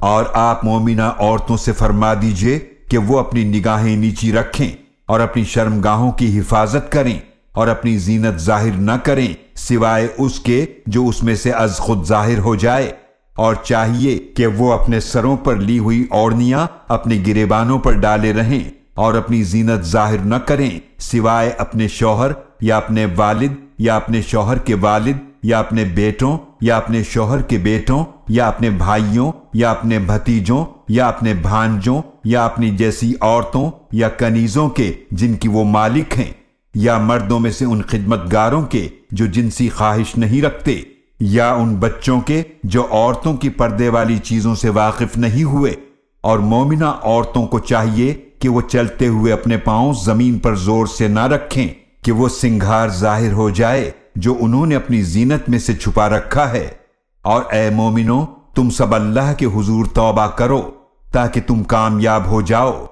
اور آپ مومنہ عورتوں سے فرما دیجیے کہ وہ اپنی نگاہیں نیچی رکھیں اور اپنی شرمگاہوں کی حفاظت کریں اور اپنی زینت ظاہر نہ کریں سوائے اس کے جو اس میں سے از خود ظاہر ہو جائے اور چاہیے کہ وہ اپنے سروں پر لی ہوئی اوڑنیاں اپنے گریبانوں پر ڈالے رہیں اور اپنی زینت ظاہر نہ کریں سوائے اپنے شوہر یا اپنے والد یا اپنے شوہر کے والد یا اپنے بیٹوں، یا اپنے شوہر کے بیٹوں، یا اپنے بھائیوں، یا اپنے بھتیجوں، یا اپنے بھانجوں، یا اپنی جیسی عورتوں، یا کنیزوں کے جن کی وہ مالک ہیں، یا مردوں میں سے ان خدمت گاروں کے جو جنسی خواہش نہیں رکھتے، یا ان بچوں کے جو عورتوں کی پردے والی چیزوں سے واقف نہیں ہوئے۔ اور مومنہ عورتوں کو چاہیے کہ وہ چلتے ہوئے اپنے پاؤں زمین پر زور سے نہ رکھیں کہ وہ سنگھار ظاہر ہو جائے۔ جو انہوں نے اپنی زینت میں سے چھپا رکھا ہے۔ اور اے مومنو تم سب اللہ کے حضور توبہ کرو تاکہ تم کامیاب ہو جاؤ۔